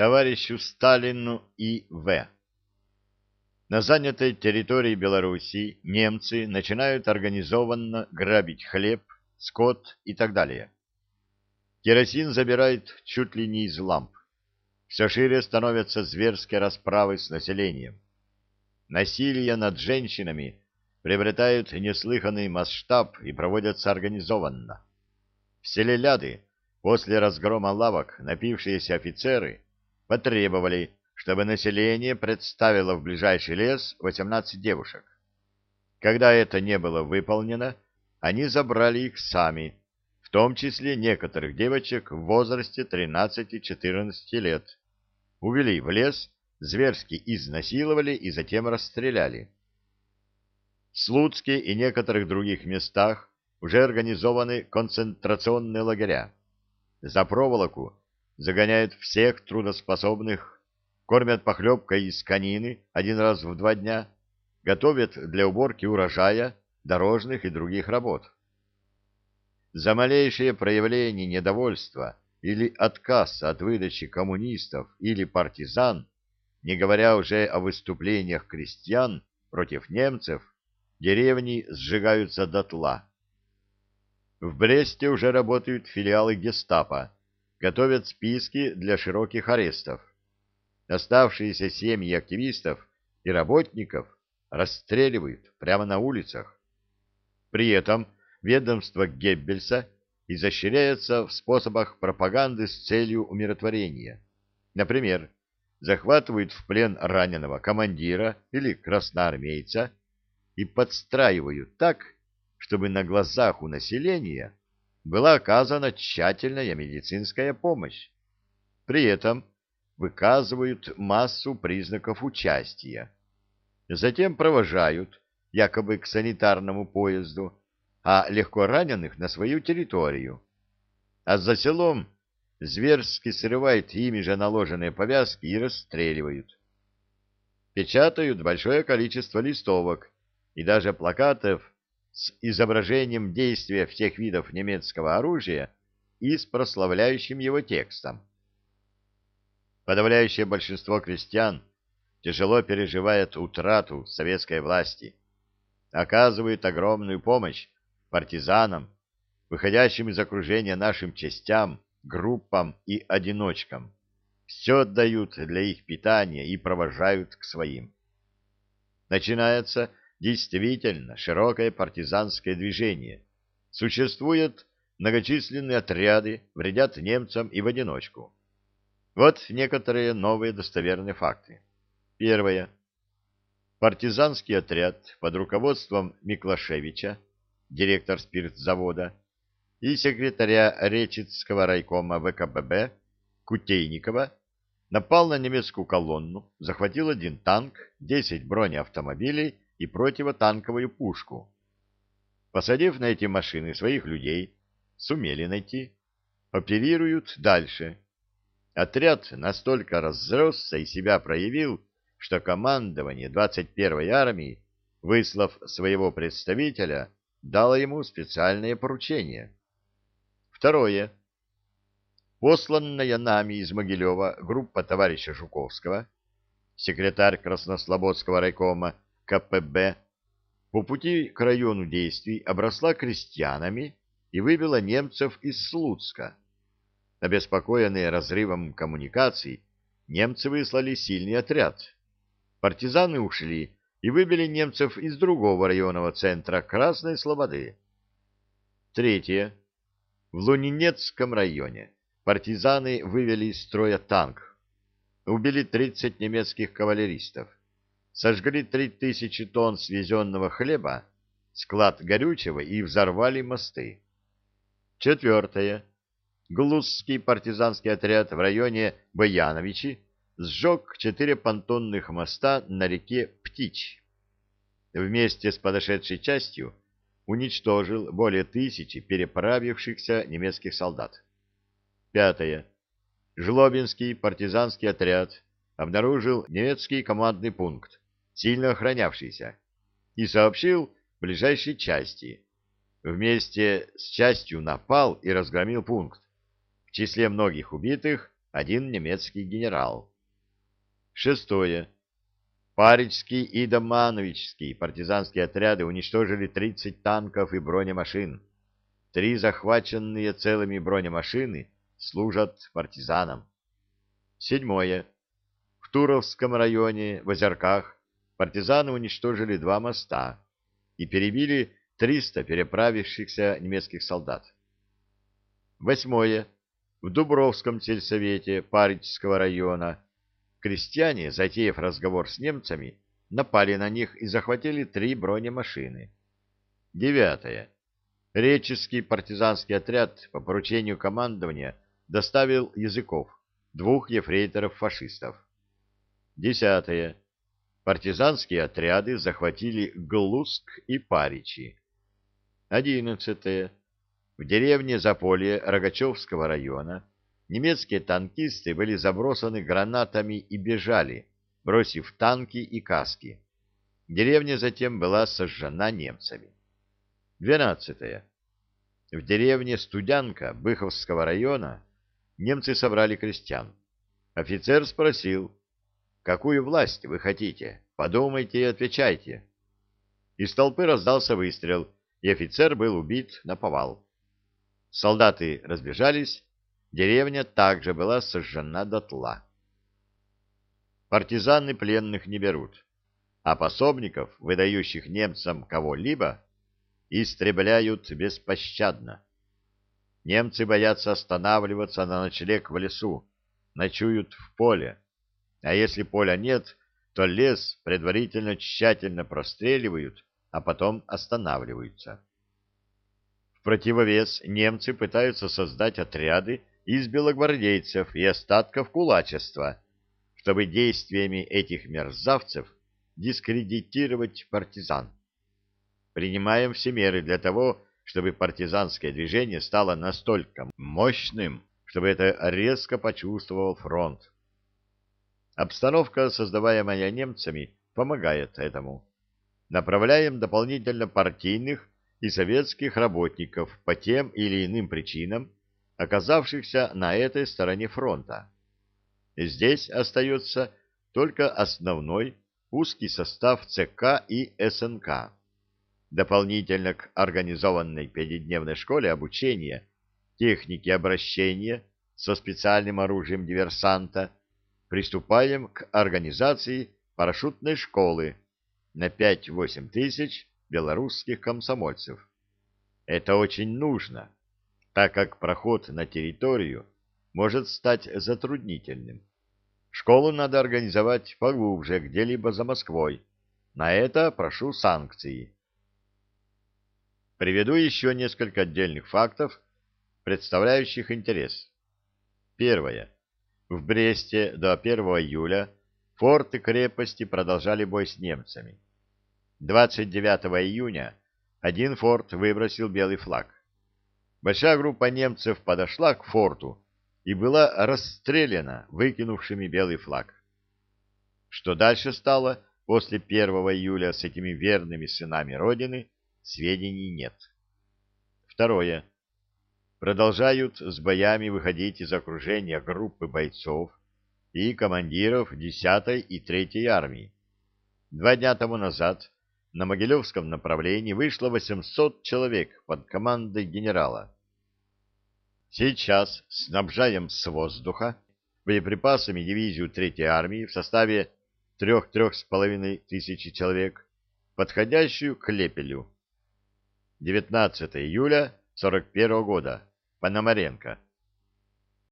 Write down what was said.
товарищу Сталину и В. На занятой территории Белоруссии немцы начинают организованно грабить хлеб, скот и так далее. Керосин забирают чуть ли не из ламп. Все шире становятся зверские расправы с населением. Насилие над женщинами приобретают неслыханный масштаб и проводятся организованно. В селе Ляды после разгрома лавок напившиеся офицеры потребовали, чтобы население представило в ближайший лес 18 девушек. Когда это не было выполнено, они забрали их сами, в том числе некоторых девочек в возрасте 13-14 лет. Увели в лес, зверски изнасиловали и затем расстреляли. В Слуцке и некоторых других местах уже организованы концентрационные лагеря. За проволоку загоняют всех трудоспособных, кормят похлебкой из конины один раз в два дня, готовят для уборки урожая, дорожных и других работ. За малейшее проявление недовольства или отказ от выдачи коммунистов или партизан, не говоря уже о выступлениях крестьян против немцев, деревни сжигаются дотла. В Бресте уже работают филиалы гестапо, готовят списки для широких арестов. Оставшиеся семьи активистов и работников расстреливают прямо на улицах. При этом ведомство Геббельса изощряется в способах пропаганды с целью умиротворения. Например, захватывают в плен раненого командира или красноармейца и подстраивают так, чтобы на глазах у населения была оказана тщательная медицинская помощь. При этом выказывают массу признаков участия. Затем провожают, якобы к санитарному поезду, а легко раненых на свою территорию. А за селом зверски срывают ими же наложенные повязки и расстреливают. Печатают большое количество листовок и даже плакатов с изображением действия всех видов немецкого оружия и с прославляющим его текстом. Подавляющее большинство крестьян тяжело переживает утрату советской власти, оказывает огромную помощь партизанам, выходящим из окружения нашим частям, группам и одиночкам. Все отдают для их питания и провожают к своим. Начинается действительно широкое партизанское движение. Существуют многочисленные отряды, вредят немцам и в одиночку. Вот некоторые новые достоверные факты. Первое. Партизанский отряд под руководством Миклашевича, директор спиртзавода, и секретаря Речицкого райкома ВКПБ Кутейникова напал на немецкую колонну, захватил один танк, 10 бронеавтомобилей и противотанковую пушку. Посадив на эти машины своих людей, сумели найти, оперируют дальше. Отряд настолько разросся и себя проявил, что командование 21-й армии, выслав своего представителя, дало ему специальное поручение. Второе. Посланная нами из Могилева группа товарища Жуковского, секретарь Краснослободского райкома КПБ по пути к району действий обросла крестьянами и вывела немцев из Слуцка. Обеспокоенные разрывом коммуникаций, немцы выслали сильный отряд. Партизаны ушли и выбили немцев из другого районного центра Красной Слободы. Третье. В Лунинецком районе партизаны вывели из строя танк. Убили 30 немецких кавалеристов сожгли три тысячи тонн свезенного хлеба, склад горючего и взорвали мосты. Четвертое. Глузский партизанский отряд в районе Бояновичи сжег четыре понтонных моста на реке Птич. Вместе с подошедшей частью уничтожил более тысячи переправившихся немецких солдат. Пятое. Жлобинский партизанский отряд обнаружил немецкий командный пункт сильно охранявшийся, и сообщил ближайшей части. Вместе с частью напал и разгромил пункт. В числе многих убитых один немецкий генерал. Шестое. Парижский и Домановичский партизанские отряды уничтожили 30 танков и бронемашин. Три захваченные целыми бронемашины служат партизанам. Седьмое. В Туровском районе, в Озерках, партизаны уничтожили два моста и перебили 300 переправившихся немецких солдат. Восьмое. В Дубровском сельсовете Парижского района крестьяне, затеяв разговор с немцами, напали на них и захватили три бронемашины. Девятое. Реческий партизанский отряд по поручению командования доставил языков, двух ефрейторов-фашистов. Десятое. Партизанские отряды захватили Глуск и Паричи. Одиннадцатое. В деревне Заполье Рогачевского района немецкие танкисты были забросаны гранатами и бежали, бросив танки и каски. Деревня затем была сожжена немцами. 12. В деревне Студянка Быховского района немцы собрали крестьян. Офицер спросил, «Какую власть вы хотите? Подумайте и отвечайте». Из толпы раздался выстрел, и офицер был убит на повал. Солдаты разбежались, Деревня также была сожжена дотла. Партизаны пленных не берут, а пособников, выдающих немцам кого-либо, истребляют беспощадно. Немцы боятся останавливаться на ночлег в лесу, ночуют в поле, а если поля нет, то лес предварительно тщательно простреливают, а потом останавливаются. В противовес немцы пытаются создать отряды из белогвардейцев и остатков кулачества, чтобы действиями этих мерзавцев дискредитировать партизан. Принимаем все меры для того, чтобы партизанское движение стало настолько мощным, чтобы это резко почувствовал фронт. Обстановка, создаваемая немцами, помогает этому. Направляем дополнительно партийных и советских работников по тем или иным причинам оказавшихся на этой стороне фронта. Здесь остается только основной узкий состав ЦК и СНК. Дополнительно к организованной пятидневной школе обучения техники обращения со специальным оружием диверсанта приступаем к организации парашютной школы на 5-8 тысяч белорусских комсомольцев. Это очень нужно так как проход на территорию может стать затруднительным. Школу надо организовать поглубже, где-либо за Москвой. На это прошу санкции. Приведу еще несколько отдельных фактов, представляющих интерес. Первое. В Бресте до 1 июля форты крепости продолжали бой с немцами. 29 июня один форт выбросил белый флаг большая группа немцев подошла к форту и была расстреляна выкинувшими белый флаг. Что дальше стало после 1 июля с этими верными сынами Родины, сведений нет. Второе. Продолжают с боями выходить из окружения группы бойцов и командиров 10-й и 3-й армии. Два дня тому назад на Могилевском направлении вышло 800 человек под командой генерала. Сейчас снабжаем с воздуха боеприпасами дивизию 3-й армии в составе 3-3,5 тысячи человек, подходящую к Лепелю. 19 июля 41 года. Пономаренко.